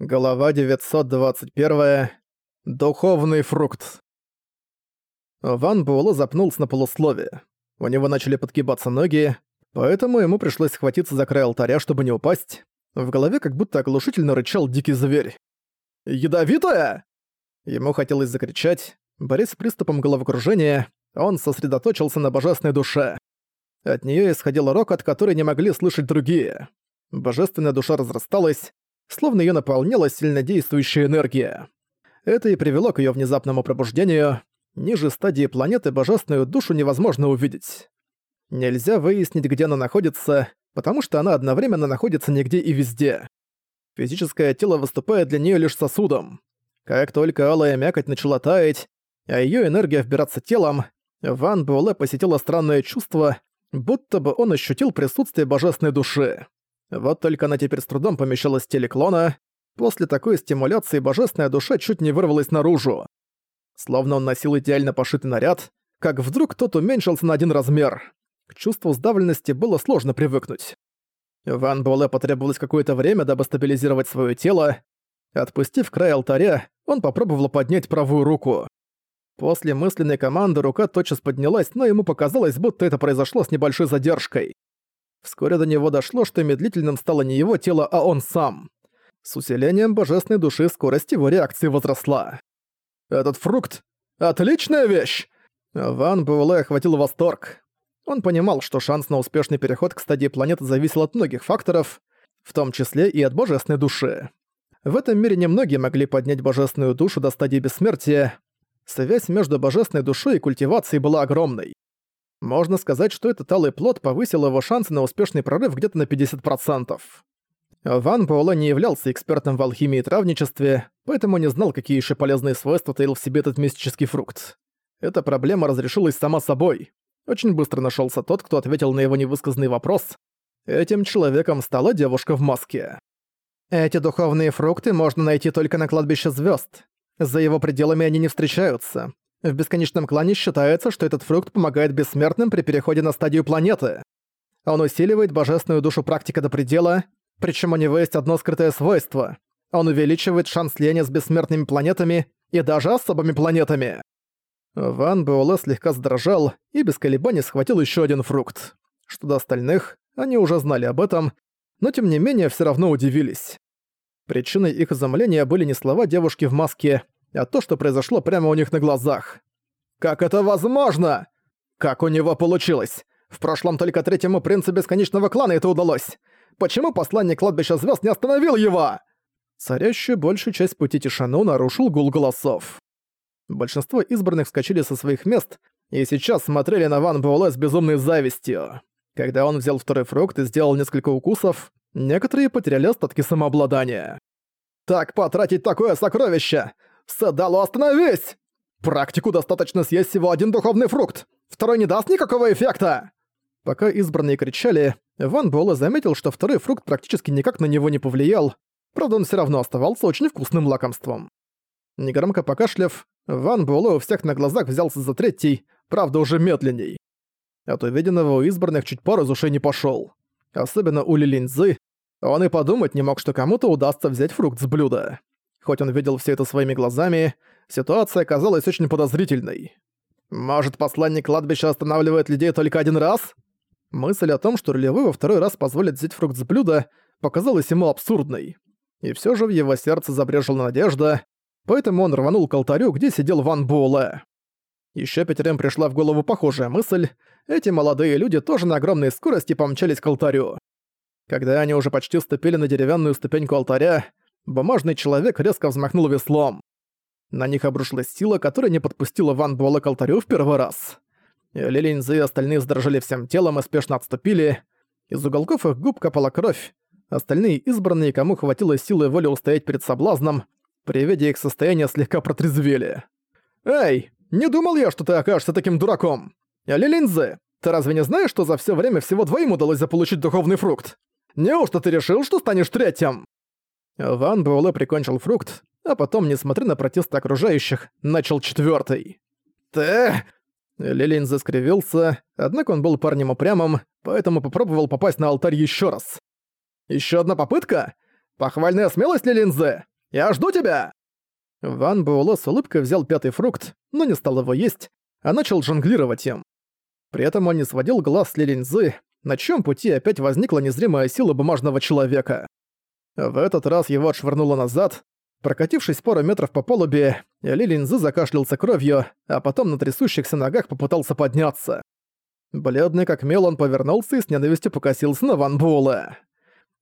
Глава 921. Духовный фрукт. Ван Буэлло запнулся на полусловие. У него начали подгибаться ноги, поэтому ему пришлось схватиться за край алтаря, чтобы не упасть. В голове как будто оглушительно рычал дикий зверь. «Ядовитая!» Ему хотелось закричать. Борис с приступом головокружения, он сосредоточился на божественной душе. От нее исходил рокот, который не могли слышать другие. Божественная душа разрасталась, словно ее наполняла сильнодействующая энергия. Это и привело к ее внезапному пробуждению. Ниже стадии планеты божественную душу невозможно увидеть. Нельзя выяснить, где она находится, потому что она одновременно находится нигде и везде. Физическое тело выступает для нее лишь сосудом. Как только алая мякоть начала таять, а ее энергия вбираться телом, Ван Буэлэ посетило странное чувство, будто бы он ощутил присутствие божественной души. Вот только она теперь с трудом помещалась в теле клона. После такой стимуляции божественная душа чуть не вырвалась наружу. Словно он носил идеально пошитый наряд, как вдруг тот уменьшился на один размер. К чувству сдавленности было сложно привыкнуть. Ван Буэлэ потребовалось какое-то время, дабы стабилизировать свое тело. Отпустив край алтаря, он попробовал поднять правую руку. После мысленной команды рука тотчас поднялась, но ему показалось, будто это произошло с небольшой задержкой. Вскоре до него дошло, что медлительным стало не его тело, а он сам. С усилением божественной души скорость его реакции возросла. «Этот фрукт — отличная вещь!» Ван Буэлэ охватил восторг. Он понимал, что шанс на успешный переход к стадии планеты зависел от многих факторов, в том числе и от божественной души. В этом мире немногие могли поднять божественную душу до стадии бессмертия. Связь между божественной душой и культивацией была огромной. Можно сказать, что этот алый плод повысил его шансы на успешный прорыв где-то на 50%. Ван Буэлэ не являлся экспертом в алхимии и травничестве, поэтому не знал, какие еще полезные свойства таил в себе этот мистический фрукт. Эта проблема разрешилась сама собой. Очень быстро нашелся тот, кто ответил на его невысказанный вопрос. Этим человеком стала девушка в маске. Эти духовные фрукты можно найти только на кладбище звезд. За его пределами они не встречаются. В бесконечном клане считается, что этот фрукт помогает бессмертным при переходе на стадию планеты. Он усиливает божественную душу практика до предела, причем у него есть одно скрытое свойство. Он увеличивает шанс слияния с бессмертными планетами и даже особыми планетами. Ван Буэлэ слегка задрожал и без колебаний схватил еще один фрукт. Что до остальных, они уже знали об этом, но тем не менее все равно удивились. Причиной их изумления были не слова девушки в маске, а то, что произошло прямо у них на глазах. «Как это возможно? Как у него получилось? В прошлом только третьему принцу Бесконечного Клана это удалось. Почему посланник Кладбища Звезд не остановил его?» Царящую большую часть пути тишину нарушил гул голосов. Большинство избранных вскочили со своих мест и сейчас смотрели на Ван Буэлэ с безумной завистью. Когда он взял второй фрукт и сделал несколько укусов, некоторые потеряли остатки самообладания. «Так потратить такое сокровище! Садало, остановись! Практику достаточно съесть всего один духовный фрукт. Второй не даст никакого эффекта!» Пока избранные кричали, Ван Буэлэ заметил, что второй фрукт практически никак на него не повлиял, правда он все равно оставался очень вкусным лакомством. Негромко покашляв, Ван Буэлэ у всех на глазах взялся за третий, правда уже медленней. От увиденного у избранных чуть пар из ушей не пошёл. Особенно у Лилинзы. Он и подумать не мог, что кому-то удастся взять фрукт с блюда. Хоть он видел все это своими глазами, ситуация казалась очень подозрительной. Может, посланник кладбища останавливает людей только один раз? Мысль о том, что рулевой во второй раз позволит взять фрукт с блюда, показалась ему абсурдной. И все же в его сердце забрежила надежда, поэтому он рванул к алтарю, где сидел Ван Буэлэ. Еще пятерым пришла в голову похожая мысль. Эти молодые люди тоже на огромной скорости помчались к алтарю. Когда они уже почти ступили на деревянную ступеньку алтаря, бумажный человек резко взмахнул веслом. На них обрушилась сила, которая не подпустила Ван Буэлэ к алтарю в первый раз. Лилинзы и остальные сдрожали всем телом и спешно отступили. Из уголков их губ капала кровь. Остальные избранные, кому хватило силы и воли устоять перед соблазном, при виде их состояния слегка протрезвели. «Эй, не думал я, что ты окажешься таким дураком! Лилинзы, ты разве не знаешь, что за все время всего двоим удалось заполучить духовный фрукт? Неужто ты решил, что станешь третьим?» Ван Буэлэ прикончил фрукт, а потом, несмотря на протесты окружающих, начал четвертый. «Ты...» Лилин заскривился, однако он был парнем упрямым, поэтому попробовал попасть на алтарь еще раз. Еще одна попытка? Похвальная смелость ли линзы? Я жду тебя!» Ван Буэлэ с улыбкой взял пятый фрукт, но не стал его есть, а начал жонглировать им. При этом он не сводил глаз с линзы, на чьем пути опять возникла незримая сила бумажного человека. В этот раз его отшвырнуло назад. Прокатившись пару метров по палубе, Ли Линзы закашлялся кровью, а потом на трясущихся ногах попытался подняться. Бледный как мел он повернулся и с ненавистью покосился на Ван Буэлэ.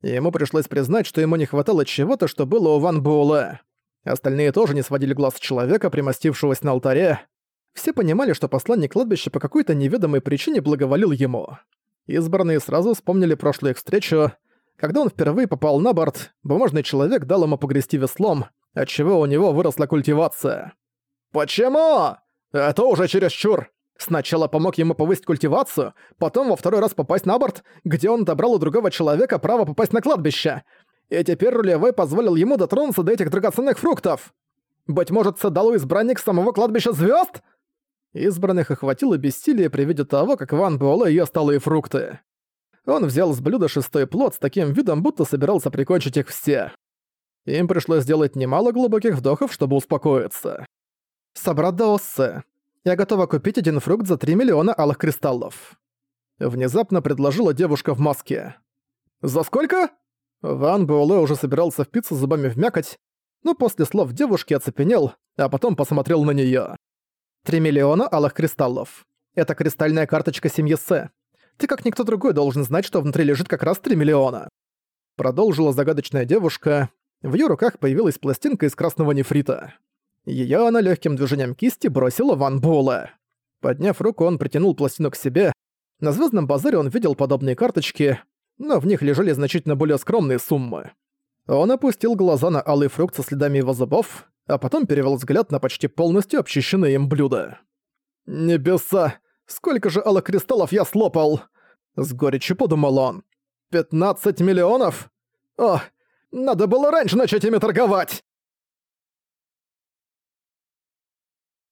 Ему пришлось признать, что ему не хватало чего-то, что было у Ван Буэлэ. Остальные тоже не сводили глаз с человека, примостившегося на алтаре. Все понимали, что посланник кладбища по какой-то неведомой причине благоволил ему. Избранные сразу вспомнили прошлую их встречу. Когда он впервые попал на борт, бумажный человек дал ему погрести веслом, отчего у него выросла культивация. «Почему? Это уже чересчур! Сначала помог ему повысить культивацию, потом во второй раз попасть на борт, где он добрал у другого человека право попасть на кладбище. И теперь рулевой позволил ему дотронуться до этих драгоценных фруктов. Быть может, дал избранник самого кладбища звезд? Избранных охватило бессилие при виде того, как Ван Буэлэ ест и фрукты. Он взял с блюда шестой плод с таким видом, будто собирался прикончить их все. Им пришлось сделать немало глубоких вдохов, чтобы успокоиться. «Собрат Даоссе, я готова купить один фрукт за 3 миллиона алых кристаллов». Внезапно предложила девушка в маске. «За сколько?» Ван Буэлэ уже собирался впиться зубами в мякоть, но после слов девушки оцепенел, а потом посмотрел на неё. «Три миллиона алых кристаллов. Это кристальная карточка семьи Сэ. Ты как никто другой должен знать, что внутри лежит как раз 3 миллиона». Продолжила загадочная девушка. В её руках появилась пластинка из красного нефрита. Её она легким движением кисти бросила Ван Буэлэ. Подняв руку, он притянул пластину к себе. На звездном базаре он видел подобные карточки, но в них лежали значительно более скромные суммы. Он опустил глаза на алый фрукт со следами его зубов, а потом перевел взгляд на почти полностью обчищенное им блюдо. «Небеса! Сколько же алых кристаллов я слопал!» С горечью подумал он. «15 миллионов? О, надо было раньше начать ими торговать!»